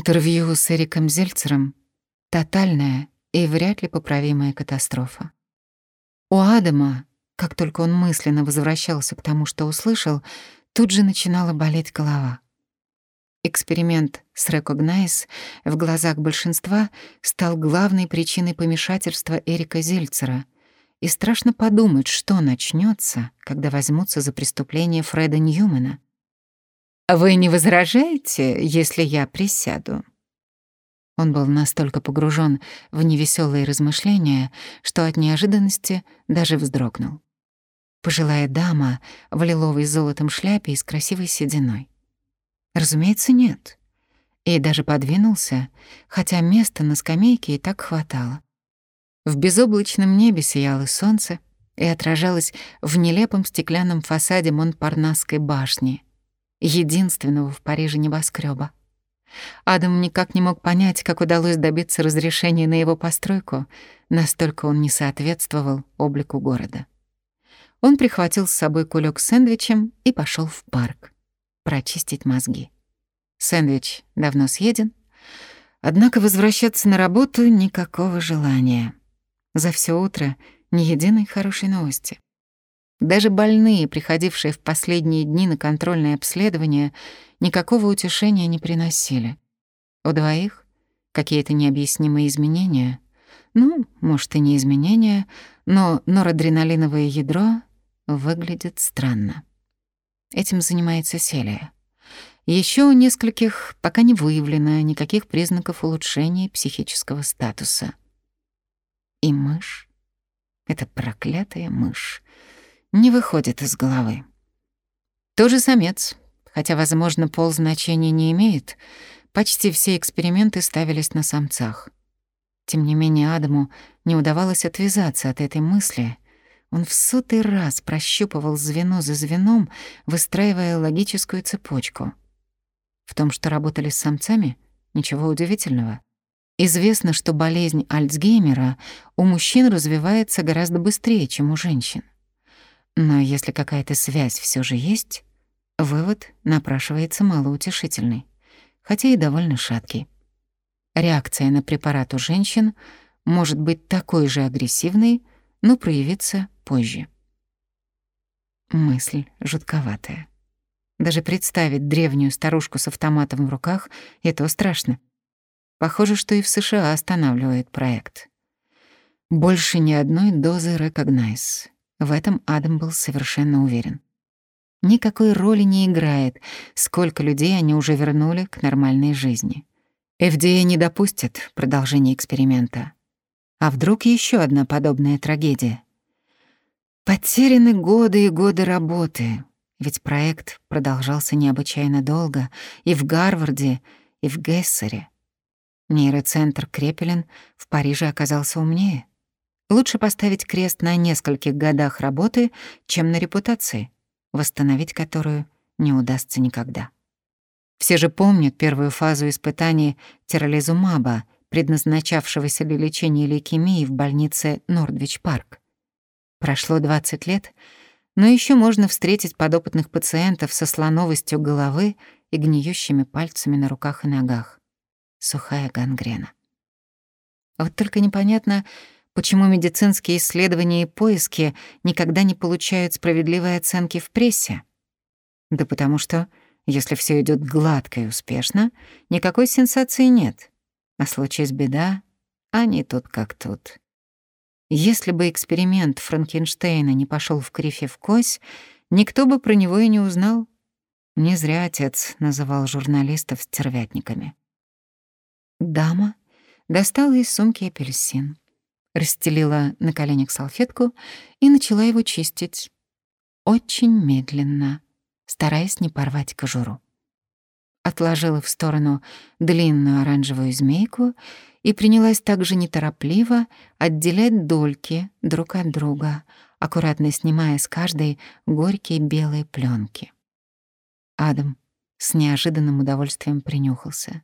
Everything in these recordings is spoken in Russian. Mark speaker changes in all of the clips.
Speaker 1: Интервью с Эриком Зельцером — тотальная и вряд ли поправимая катастрофа. У Адама, как только он мысленно возвращался к тому, что услышал, тут же начинала болеть голова. Эксперимент с Recognize в глазах большинства стал главной причиной помешательства Эрика Зельцера, и страшно подумать, что начнется, когда возьмутся за преступление Фреда Ньюмана — «Вы не возражаете, если я присяду?» Он был настолько погружен в невеселые размышления, что от неожиданности даже вздрогнул. Пожилая дама в лиловой с золотом шляпе и с красивой сединой. Разумеется, нет. И даже подвинулся, хотя места на скамейке и так хватало. В безоблачном небе сияло солнце и отражалось в нелепом стеклянном фасаде Монпарнасской башни — единственного в Париже небоскреба. Адам никак не мог понять, как удалось добиться разрешения на его постройку, настолько он не соответствовал облику города. Он прихватил с собой кулек с сэндвичем и пошел в парк прочистить мозги. Сэндвич давно съеден, однако возвращаться на работу никакого желания. За все утро ни единой хорошей новости. Даже больные, приходившие в последние дни на контрольное обследование, никакого утешения не приносили. У двоих какие-то необъяснимые изменения. Ну, может, и не изменения, но норадреналиновое ядро выглядит странно. Этим занимается Селия. Еще у нескольких пока не выявлено никаких признаков улучшения психического статуса. И мышь, эта проклятая мышь, не выходит из головы. Тоже самец, хотя, возможно, пол значения не имеет, почти все эксперименты ставились на самцах. Тем не менее, Адаму не удавалось отвязаться от этой мысли. Он в сотый раз прощупывал звено за звеном, выстраивая логическую цепочку. В том, что работали с самцами, ничего удивительного. Известно, что болезнь Альцгеймера у мужчин развивается гораздо быстрее, чем у женщин. Но если какая-то связь все же есть, вывод напрашивается малоутешительный, хотя и довольно шаткий. Реакция на препарат у женщин может быть такой же агрессивной, но проявиться позже. Мысль жутковатая. Даже представить древнюю старушку с автоматом в руках — это страшно. Похоже, что и в США останавливает проект. Больше ни одной дозы Recognize. В этом Адам был совершенно уверен. Никакой роли не играет, сколько людей они уже вернули к нормальной жизни. FDA не допустит продолжения эксперимента. А вдруг еще одна подобная трагедия? Потеряны годы и годы работы, ведь проект продолжался необычайно долго и в Гарварде, и в Гессере. Нейроцентр Крепелин в Париже оказался умнее. Лучше поставить крест на нескольких годах работы, чем на репутации, восстановить которую не удастся никогда. Все же помнят первую фазу испытаний тиролизумаба, предназначавшегося для лечения лейкемии в больнице Нордвич-парк. Прошло 20 лет, но еще можно встретить подопытных пациентов со слоновостью головы и гниющими пальцами на руках и ногах. Сухая гангрена. Вот только непонятно, Почему медицинские исследования и поиски никогда не получают справедливой оценки в прессе? Да потому что, если все идет гладко и успешно, никакой сенсации нет. А случись беда, они тут как тут. Если бы эксперимент Франкенштейна не пошел в крифе в кось, никто бы про него и не узнал. Не зря отец называл журналистов стервятниками. Дама достала из сумки апельсин расстелила на коленях салфетку и начала его чистить. Очень медленно, стараясь не порвать кожуру. Отложила в сторону длинную оранжевую змейку и принялась также неторопливо отделять дольки друг от друга, аккуратно снимая с каждой горькие белые пленки. Адам с неожиданным удовольствием принюхался.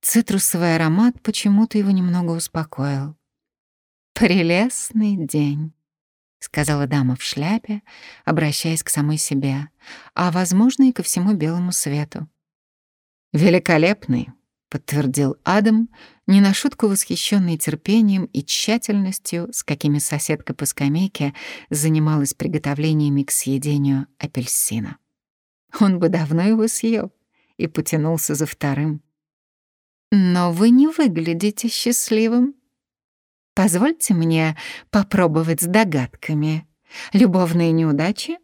Speaker 1: Цитрусовый аромат почему-то его немного успокоил. «Прелестный день», — сказала дама в шляпе, обращаясь к самой себе, а, возможно, и ко всему белому свету. «Великолепный, подтвердил Адам, не на шутку восхищенный терпением и тщательностью, с какими соседка по скамейке занималась приготовлениями к съедению апельсина. Он бы давно его съел и потянулся за вторым. Но вы не выглядите счастливым. Позвольте мне попробовать с догадками. Любовные неудачи?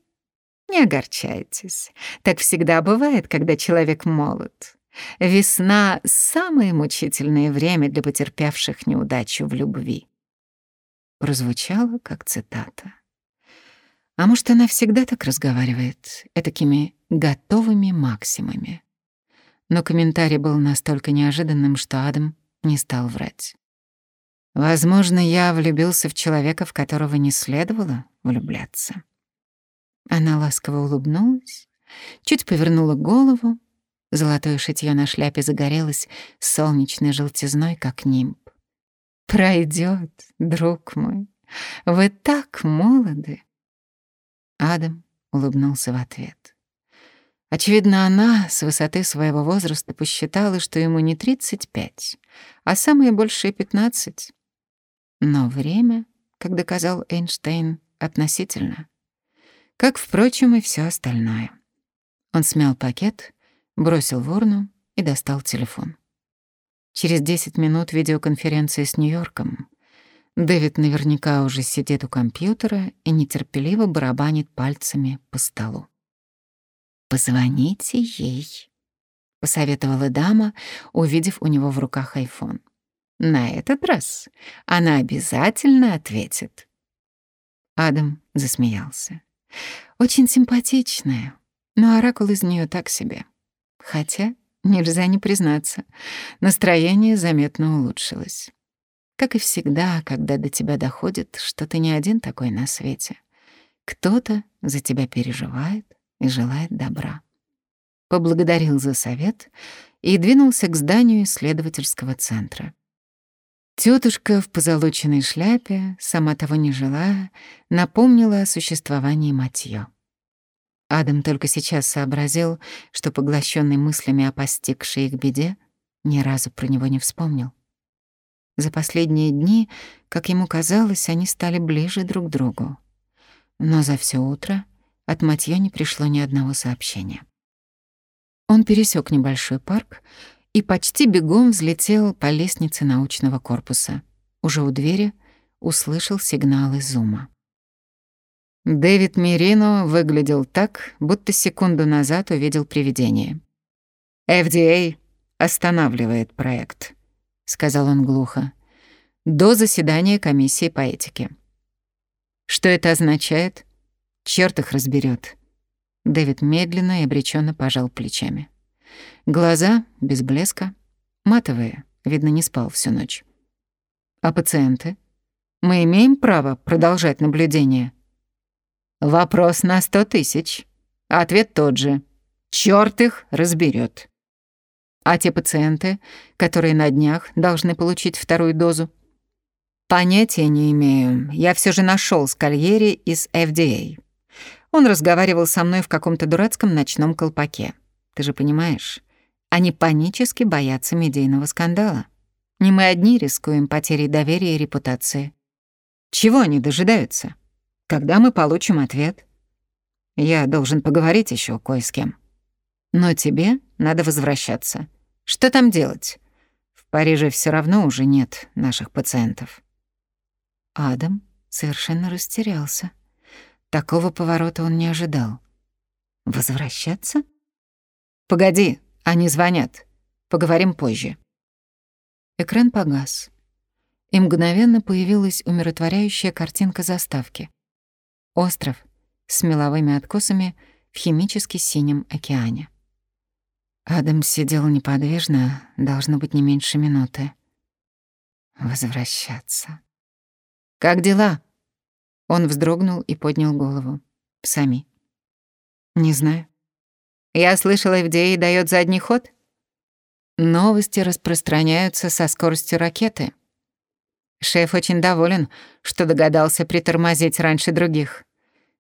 Speaker 1: Не огорчайтесь. Так всегда бывает, когда человек молод. Весна — самое мучительное время для потерпевших неудачу в любви. Прозвучало как цитата. А может, она всегда так разговаривает, этакими готовыми максимами. Но комментарий был настолько неожиданным, что Адам не стал врать. Возможно, я влюбился в человека, в которого не следовало влюбляться. Она ласково улыбнулась, чуть повернула голову, золотое шитьё на шляпе загорелось солнечной желтизной, как нимб. Пройдет, друг мой, вы так молоды. Адам улыбнулся в ответ. Очевидно, она с высоты своего возраста посчитала, что ему не 35, а самое большее 15. Но время, как доказал Эйнштейн, относительно. Как, впрочем, и все остальное. Он смял пакет, бросил в урну и достал телефон. Через 10 минут видеоконференции с Нью-Йорком. Дэвид наверняка уже сидит у компьютера и нетерпеливо барабанит пальцами по столу. «Позвоните ей», — посоветовала дама, увидев у него в руках айфон. На этот раз она обязательно ответит. Адам засмеялся. Очень симпатичная, но оракул из нее так себе. Хотя, нельзя не признаться, настроение заметно улучшилось. Как и всегда, когда до тебя доходит, что ты не один такой на свете. Кто-то за тебя переживает и желает добра. Поблагодарил за совет и двинулся к зданию исследовательского центра. Тетушка в позолоченной шляпе, сама того не желая, напомнила о существовании Матьё. Адам только сейчас сообразил, что, поглощенный мыслями о постигшей их беде, ни разу про него не вспомнил. За последние дни, как ему казалось, они стали ближе друг к другу. Но за все утро от Матьё не пришло ни одного сообщения. Он пересек небольшой парк и почти бегом взлетел по лестнице научного корпуса. Уже у двери услышал сигнал из зума. Дэвид Мирино выглядел так, будто секунду назад увидел привидение. «FDA останавливает проект», — сказал он глухо, — «до заседания комиссии по этике». «Что это означает?» «Чёрт их разберёт». Дэвид медленно и обречённо пожал плечами. Глаза без блеска, матовые, видно, не спал всю ночь. А пациенты? Мы имеем право продолжать наблюдение? Вопрос на сто тысяч. Ответ тот же. Чёрт их разберет. А те пациенты, которые на днях должны получить вторую дозу? Понятия не имею. Я все же нашел Скальери из FDA. Он разговаривал со мной в каком-то дурацком ночном колпаке. Ты же понимаешь, они панически боятся медийного скандала. Не мы одни рискуем потерей доверия и репутации. Чего они дожидаются? Когда мы получим ответ? Я должен поговорить еще кое с кем. Но тебе надо возвращаться. Что там делать? В Париже все равно уже нет наших пациентов. Адам совершенно растерялся. Такого поворота он не ожидал. Возвращаться? «Погоди, они звонят. Поговорим позже». Экран погас, и мгновенно появилась умиротворяющая картинка заставки. Остров с меловыми откосами в химически синем океане. Адам сидел неподвижно, должно быть, не меньше минуты. Возвращаться. «Как дела?» Он вздрогнул и поднял голову. «Сами». «Не знаю». Я слышала, FDA дает задний ход. Новости распространяются со скоростью ракеты. Шеф очень доволен, что догадался притормозить раньше других.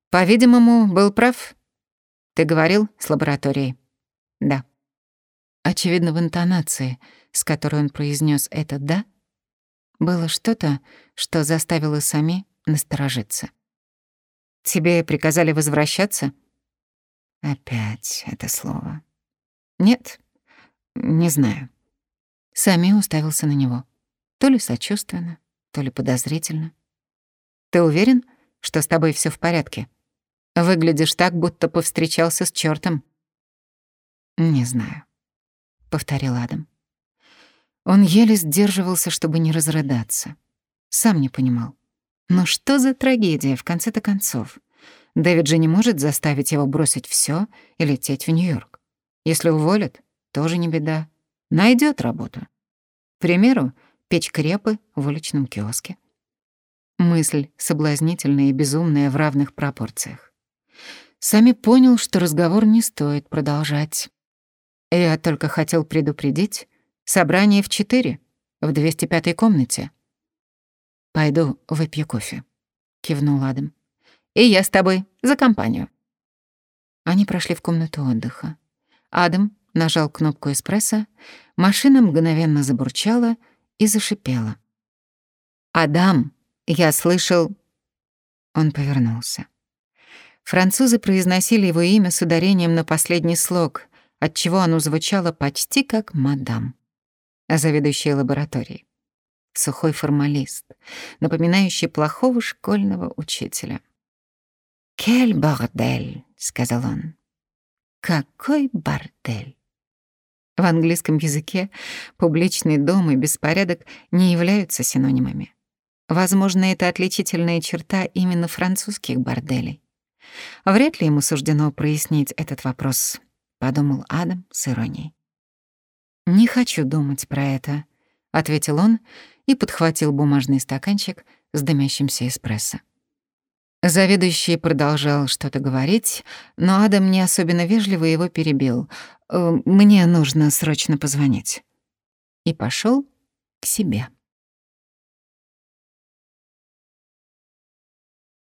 Speaker 1: По-видимому, был прав. Ты говорил с лабораторией? Да. очевидно, в интонации, с которой он произнес это «да», было что-то, что заставило Сами насторожиться. «Тебе приказали возвращаться?» Опять это слово. «Нет, не знаю». Сами уставился на него. То ли сочувственно, то ли подозрительно. «Ты уверен, что с тобой все в порядке? Выглядишь так, будто повстречался с чёртом». «Не знаю», — повторил Адам. Он еле сдерживался, чтобы не разрыдаться. Сам не понимал. Но что за трагедия в конце-то концов? Дэвид же не может заставить его бросить все и лететь в Нью-Йорк. Если уволят, тоже не беда. Найдет работу. К примеру, печь крепы в уличном киоске. Мысль соблазнительная и безумная в равных пропорциях. Сами понял, что разговор не стоит продолжать. Я только хотел предупредить, собрание в четыре, в 205-й комнате. «Пойду выпью кофе», — кивнул Адам. «И я с тобой, за компанию». Они прошли в комнату отдыха. Адам нажал кнопку эспрессо, машина мгновенно забурчала и зашипела. «Адам, я слышал...» Он повернулся. Французы произносили его имя с ударением на последний слог, отчего оно звучало почти как «мадам», заведующая лабораторией. Сухой формалист, напоминающий плохого школьного учителя. «Кель бордель», — сказал он. «Какой бордель!» В английском языке публичный дом и беспорядок не являются синонимами. Возможно, это отличительная черта именно французских борделей. Вряд ли ему суждено прояснить этот вопрос, подумал Адам с иронией. Не хочу думать про это, ответил он и подхватил бумажный стаканчик с дымящимся эспрессо. Заведующий продолжал что-то говорить, но Адам не особенно вежливо его перебил. «Э, «Мне нужно срочно позвонить». И пошел к себе.